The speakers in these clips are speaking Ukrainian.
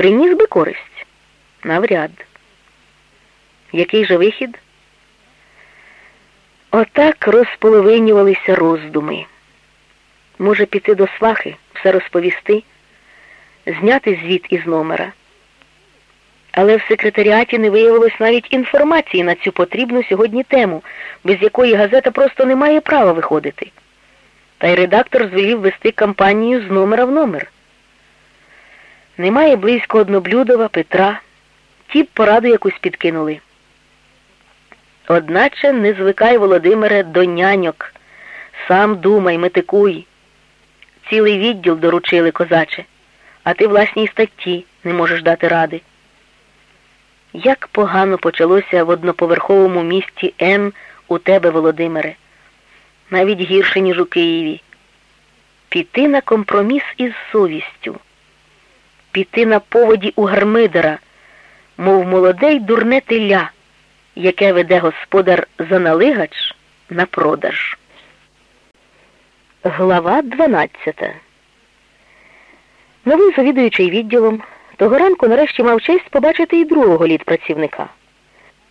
Приніс би користь? Навряд. Який же вихід? Отак розполовинювалися роздуми. Може, піти до свахи, все розповісти, зняти звіт із номера. Але в секретаріаті не виявилось навіть інформації на цю потрібну сьогодні тему, без якої газета просто не має права виходити. Та й редактор звелів вести кампанію з номера в номер. Немає близько одноблюдова Петра, ті б пораду якусь підкинули. Одначе не звикай, Володимире, до няньок. Сам думай, метикуй. Цілий відділ доручили, козаче, а ти власній статті не можеш дати ради. Як погано почалося в одноповерховому місті Н у тебе, Володимире, навіть гірше, ніж у Києві. Піти на компроміс із совістю, піти на поводі у гармидера, мов молоде й дурне теля, яке веде господар заналигач на продаж. Глава 12 Новий завідуючий відділом того ранку нарешті мав честь побачити і другого літпрацівника.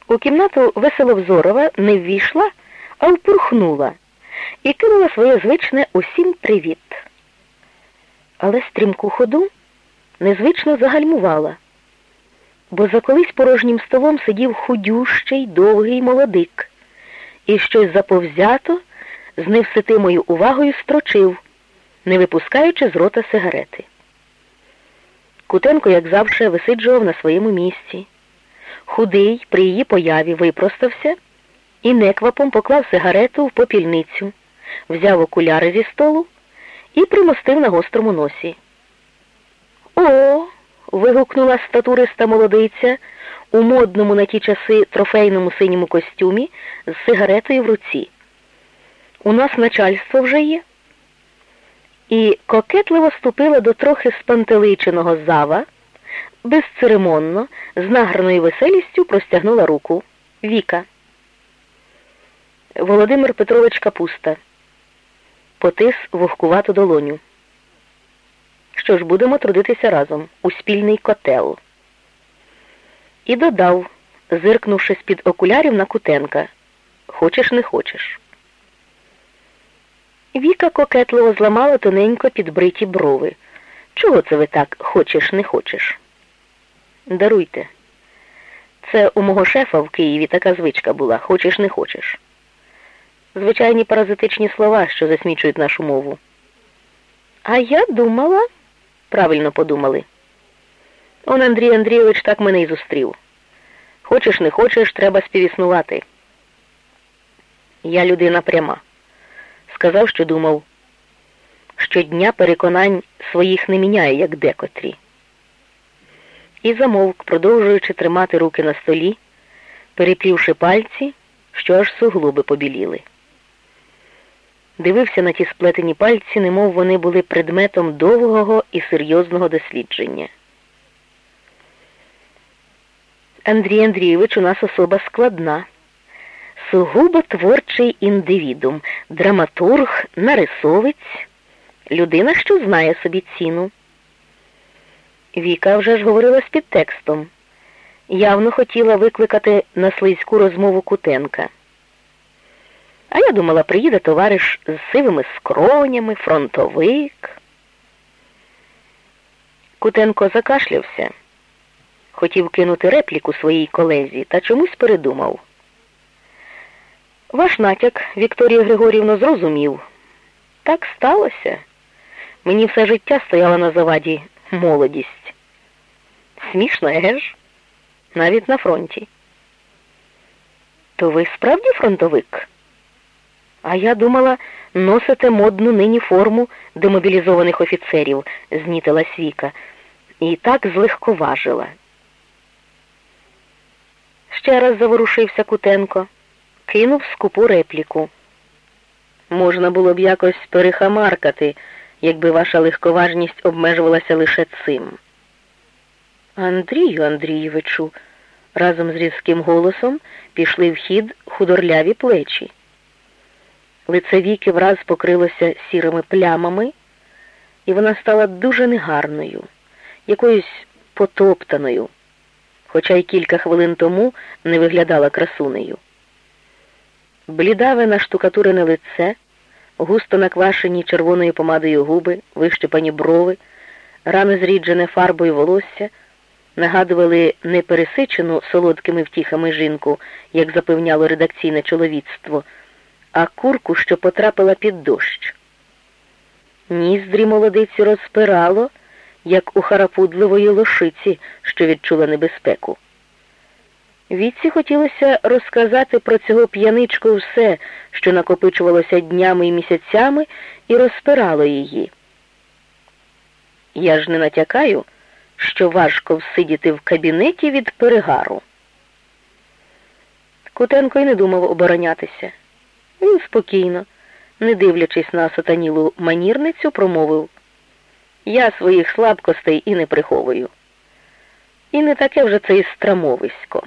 У кімнату Веселовзорова не ввійшла, а впурхнула і кинула своє звичне усім привіт. Але стрімку ходу незвично загальмувала, бо за колись порожнім столом сидів худющий, довгий молодик і щось заповзято з невситимою увагою строчив, не випускаючи з рота сигарети. Кутенко, як завжди, висиджував на своєму місці. Худий при її появі випростався і неквапом поклав сигарету в попільницю, взяв окуляри зі столу і примостив на гострому носі. О. вигукнула статуриста молодиця у модному на ті часи трофейному синьому костюмі з сигаретою в руці. У нас начальство вже є і кокетливо ступила до трохи спантеличеного зава, безцеремонно, з награною веселістю простягнула руку. Віка. Володимир Петрович Капуста. Потис вогкувату долоню. Що ж, будемо трудитися разом у спільний котел. І додав, зиркнувши з-під окулярів на Кутенка. Хочеш, не хочеш. Віка кокетливо зламала тоненько підбриті брови. Чого це ви так хочеш, не хочеш? Даруйте. Це у мого шефа в Києві така звичка була хочеш, не хочеш. Звичайні паразитичні слова, що засмічують нашу мову. А я думала, правильно подумали. Он Андрій Андрійович так мене й зустрів. Хочеш, не хочеш, треба співіснувати. Я людина пряма сказав, що думав. Щодня переконань своїх не міняє, як декотрі. І замовк, продовжуючи тримати руки на столі, переплівши пальці, що аж суглоби побіліли. Дивився на ті сплетені пальці, немов вони були предметом довгого і серйозного дослідження. Андрій Андрійович у нас особа складна сугубо творчий індивідум, драматург, нарисовець, людина, що знає собі ціну. Віка вже ж говорила з підтекстом. Явно хотіла викликати на слизьку розмову Кутенка. А я думала, приїде товариш з сивими скронями, фронтовик. Кутенко закашлявся, хотів кинути репліку своїй колезі та чомусь передумав. Ваш натяк, Вікторія Григорівна, зрозумів. Так сталося. Мені все життя стояла на заваді молодість. Смішно, еге ж? Навіть на фронті. То ви справді фронтовик? А я думала, носите модну нині форму демобілізованих офіцерів, знітилась Віка, і так злегковажила. Ще раз заворушився Кутенко кинув скупу репліку. Можна було б якось перехамаркати, якби ваша легковажність обмежувалася лише цим. Андрію Андрійовичу, разом з різким голосом пішли в хід худорляві плечі. Лице віки враз покрилося сірими плямами, і вона стала дуже негарною, якоюсь потоптаною, хоча й кілька хвилин тому не виглядала красунею. Блідаве наштукатурене лице, густо наквашені червоною помадою губи, вищипані брови, рано зріджене фарбою волосся, нагадували не пересичену солодкими втіхами жінку, як запевняло редакційне чоловіцтво, а курку, що потрапила під дощ. Ніздрі молодиці розпирало, як у харапудливої лошиці, що відчула небезпеку. Вітці хотілося розказати про цього п'яничку все, що накопичувалося днями і місяцями, і розпирало її. Я ж не натякаю, що важко всидіти в кабінеті від перегару. Кутенко й не думав оборонятися. Він спокійно, не дивлячись на сатанілу манірницю, промовив Я своїх слабкостей і не приховую. І не таке вже це і страмовисько.